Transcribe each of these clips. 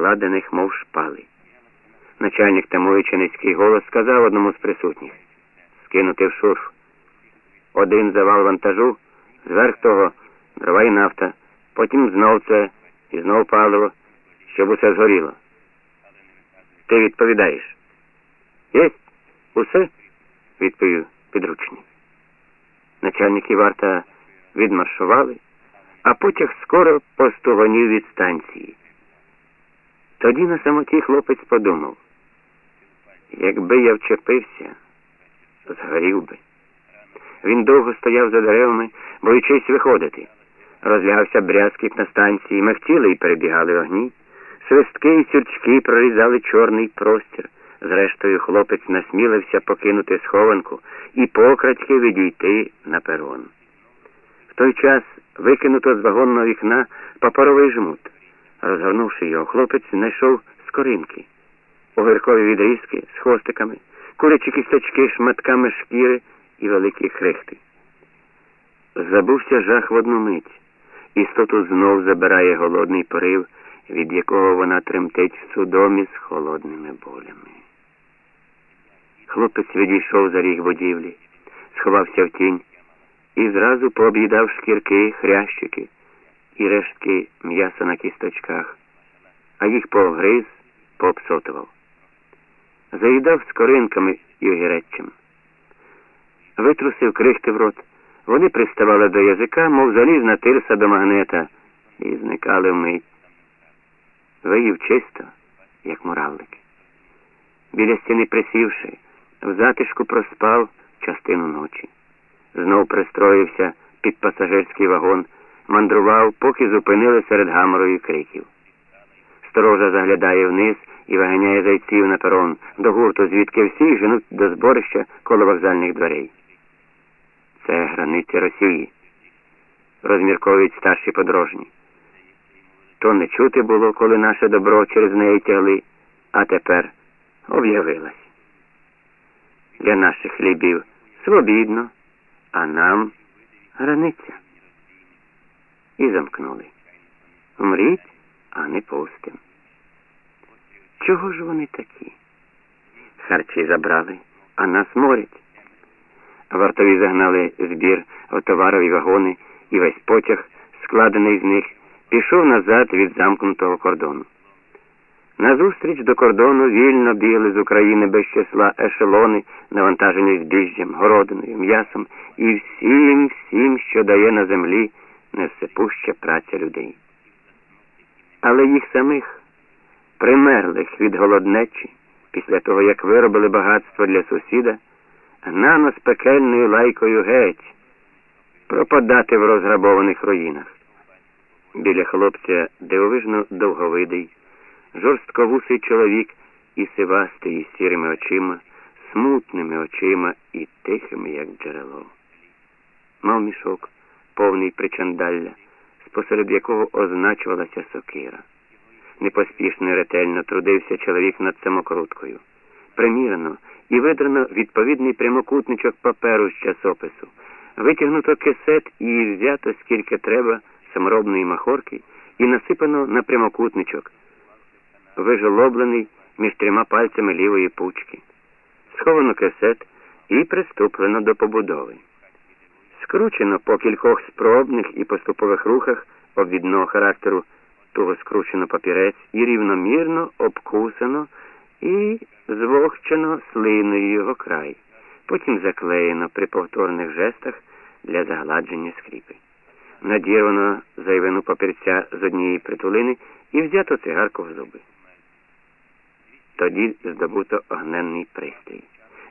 ладених, мов шпали. Начальник тамуючи низький голос сказав одному з присутніх скинути в шурф. Один завал вантажу, зверх того дрова і нафта, потім знов це і знов паливо, щоб усе згоріло. Ти відповідаєш. Єсть, усе? відповів підручний. Начальники варта відмаршували, а потяг скоро постугонів від станції. Тоді на самоті хлопець подумав, якби я вчепився, згорів би. Він довго стояв за деревами, боючись виходити. Розлягався брязкіт на станції, мехтіли і перебігали огні. Свистки і сюрчки прорізали чорний простір. Зрештою, хлопець насмілився покинути схованку і покрадьки відійти на перон. В той час викинуто з вагонного вікна паперовий жмут. Розгорнувши його, хлопець знайшов скоринки, огіркові відрізки з хвостиками, курячі кісточки шматками шкіри і великі хрехти. Забувся жах в одну мить. Істоту знов забирає голодний порив, від якого вона тремтить в судомі з холодними болями. Хлопець відійшов за ріг будівлі, сховався в тінь і зразу пооб'їдав шкірки, хрящики і рештки м'яса на кісточках, а їх погриз, пообсотував. Заїдав скоринками і огіреччем. Витрусив крихти в рот. Вони приставали до язика, мов залізна тирса до магнета, і зникали вмить. Виїв чисто, як муравлик. Біля стіни присівши, в затишку проспав частину ночі. Знов пристроївся під пасажирський вагон, мандрував, поки зупинили серед гаморою криків. Сторожа заглядає вниз і виганяє зайців на перон до гурту, звідки всі женуть до зборища коло вокзальних дверей. Це границя Росії, розмірковують старші подорожні. То не чути було, коли наше добро через неї тягли, а тепер об'явилась. Для наших хлібів свобідно, а нам границя. І замкнули. Вмріть, а не пустим. Чого ж вони такі? Харчі забрали, а нас морять. Вартові загнали збір у товарові вагони, і весь потяг, складений з них, пішов назад від замкнутого кордону. Назустріч до кордону вільно бігли з України без числа ешелони, навантажені збіжжям, городиною, м'ясом і всім, всім, що дає на землі невсепуща праця людей. Але їх самих, примерлих від голоднечі, після того, як виробили багатство для сусіда, гнано з пекельною лайкою геть, пропадати в розграбованих руїнах. Біля хлопця дивовижно довговидий, жорстковусий чоловік і сивастий, із сірими очима, смутними очима і тихими, як джерело. Мав мішок, повний причандалля, спосеред якого означувалася сокира. Непоспішно і ретельно трудився чоловік над самокруткою. Примірено і видрано відповідний прямокутничок паперу з часопису, витягнуто кисет і взято скільки треба саморобної махорки і насипано на прямокутничок, вижолоблений між трьома пальцями лівої пучки. Сховано кисет і приступлено до побудови. Скручено по кількох спробних і поступових рухах обвідного характеру туго скручено папірець і рівномірно обкусано і звохчено слиною його край, потім заклеєно при повторних жестах для загладження скріпи. Надірвано зайвину папірця з однієї притулини і взято цигарку в зуби. Тоді здобуто огненний пристрій.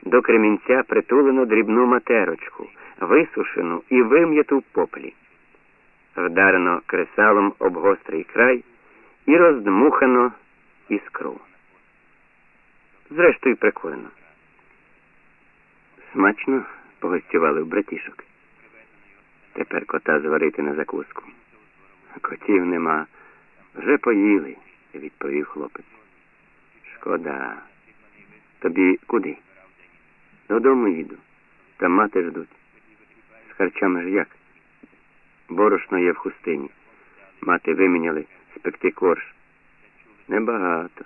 До кремінця притулено дрібну матерочку, висушену і вим'яту в поплі. Вдарено кресалом об гострий край і роздмухано іскру. Зрештою, прикольно. Смачно погостювали в братішок. Тепер кота зварити на закуску. Котів нема. Вже поїли, відповів хлопець. Шкода. Тобі куди? Додому їду. Там мати ждуть. Харчами ж як? Борошно є в хустині. Мати виміняли спекти корж. Небагато.